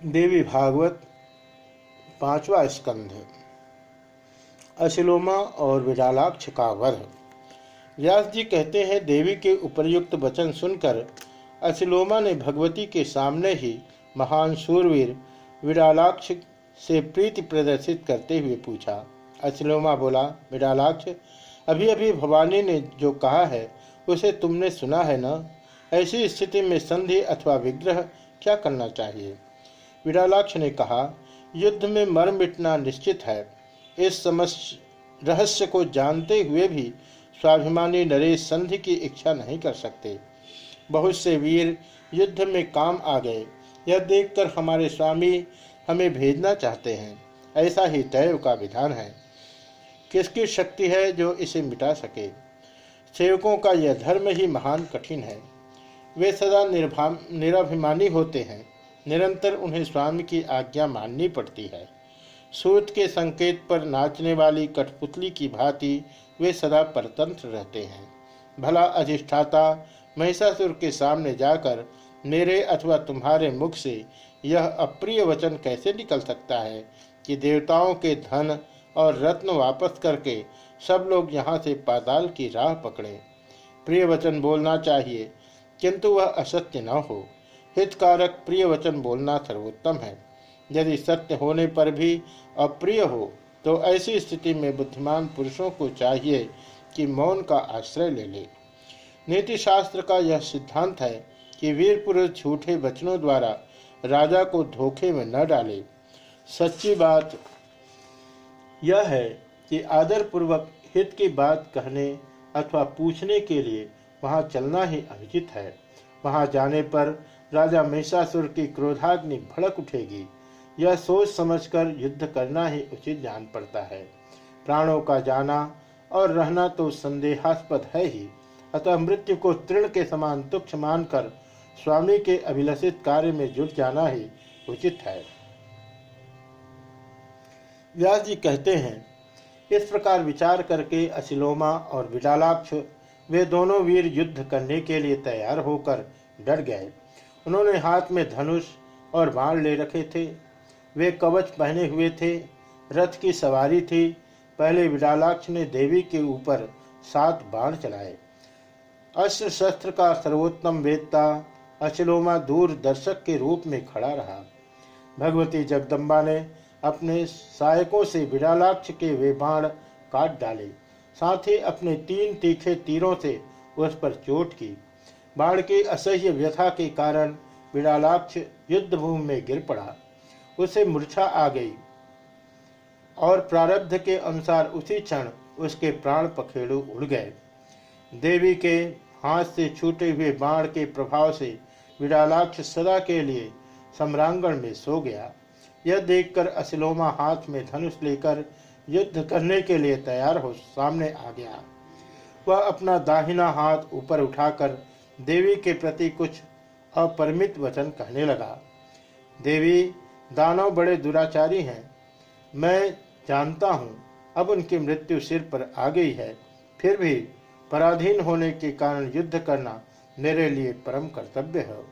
देवी भागवत पांचवा स्कंध, अशिलोमा और विडालाक्ष का वध व्यास जी कहते हैं, देवी के उपरयुक्त वचन सुनकर अशिलोमा ने भगवती के सामने ही महान सूरवीर विडालाक्ष से प्रीति प्रदर्शित करते हुए पूछा। अशिलोमा बोला विडालाक्ष अभी अभी भवानी ने जो कहा है, उसे तुमने सुना है न? ऐसी स्थिति में संधि अथवा विग्रह क्या करना चाहिए? विरालाक्ष ने कहा, युद्ध में मर मिटना निश्चित है। इस समस्या रहस्य को जानते हुए भी स्वाभिमानी नरेश संधि की इच्छा नहीं कर सकते। बहुत से वीर युद्ध में काम आ गए। यह देखकर हमारे स्वामी हमें भेजना चाहते हैं। ऐसा ही दैव का विधान है। किसकी शक्ति है जो इसे मिटा सके? सेवकों का यह धर्म ही महान कठिन है। वे सदा निर्भा, निराभिमानी होते हैं। निरंतर उन्हें स्वामी की आज्ञा माननी पड़ती है। सूत के संकेत पर नाचने वाली कठपुतली की भांति वे सदा परतंत्र रहते हैं। भला अधिष्ठाता, महिषासुर के सामने जाकर मेरे अथवा तुम्हारे मुख से यह अप्रिय वचन कैसे निकल सकता है कि देवताओं के धन और रत्न वापस करके सब लोग यहाँ से पाताल की राह पकड़े? प्रिय वचन बोलना चाहिए, किंतु वह असत्य न हो। हितकारक प्रिय वचन बोलना सर्वोत्तम है। यदि सत्य होने पर भी अप्रिय हो तो ऐसी स्थिति में बुद्धिमान पुरुषों को चाहिए कि मौन का आश्रय ले ले। नीति शास्त्र का यह सिद्धांत है कि वीर पुरुष झूठे वचनों द्वारा राजा को धोखे में न डाले। सच्ची बात यह है कि आदरपूर्वक हित की बात कहने अथवा पूछने के लिए वहाँ चलना ही अनुचित है। वहाँ जाने पर राजा महिषासुर की क्रोधाग्नि भड़क उठेगी। यह सोच समझकर युद्ध करना ही उचित जान पड़ता है। प्राणों का जाना और रहना तो संदेहास्पद है ही। अतः मृत्यु को तृण के समान तुक्ष मानकर स्वामी के अभिलषित कार्य में जुट जाना ही उचित है। व्यास जी कहते हैं, इस प्रकार विचार करके असिलोमा और विडालाक्ष, वे दोनों वीर युद्ध करने के लिए तैयार होकर डर गए। उन्होंने हाथ में धनुष और बाण ले रखे थे। वे कवच पहने हुए थे, रथ की सवारी थी। पहले विडालाक्ष ने देवी के ऊपर सात बाण चलाए। अस्त्र शस्त्र का सर्वोत्तम वेदता अचलोमा दूर दर्शक के रूप में खड़ा रहा। भगवती जगदम्बा ने अपने सहायकों से विडालाक्ष के वे बाण काट डाले। साथ ही अपने तीन तीखे तीरों से उस पर चोट की। बाढ़ की असह्य व्यथा के कारण विड़ालाक्ष युद्ध भूमि में गिर पड़ा। उसे मूर्छा आ गई और प्रारब्ध के अनुसार उसी क्षण उसके प्राण पखेड़ू उड़ गए। देवी के हाथ से छूटे हुए बाण के प्रभाव से विड़ालाक्ष सदा के लिए सम्रांगण में सो गया। यह देखकर असिलोमा हाथ में धनुष लेकर युद्ध करने के लिए तैयार हो सामने आ गया। वह अपना दाहिना हाथ ऊपर उठाकर देवी के प्रति कुछ अपरिमित वचन कहने लगा, देवी, दानव बड़े दुराचारी हैं। मैं जानता हूँ, अब उनकी मृत्यु सिर पर आ गई है। फिर भी पराधीन होने के कारण युद्ध करना मेरे लिए परम कर्तव्य है।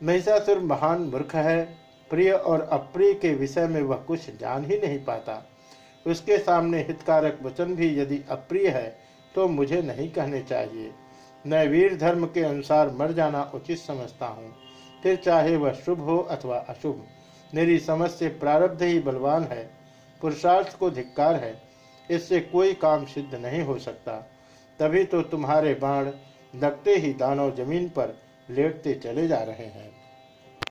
महिषासुर महान मूर्ख है। प्रिय और अप्रिय के विषय में वह कुछ जान ही नहीं पाता। उसके सामने हितकारक वचन भी यदि अप्रिय है तो मुझे नहीं कहने चाहिए। मैं वीर धर्म के अनुसार मर जाना उचित समझता हूँ। फिर चाहे वह शुभ हो अथवा अशुभ, मेरी समझ से प्रारब्ध ही बलवान है, पुरुषार्थ को धिक्कार है, इससे कोई काम सिद्ध नहीं हो सकता। तभी तो तुम्हारे बाण लगते ही दानों ज़मीन पर लेटते चले जा रहे हैं।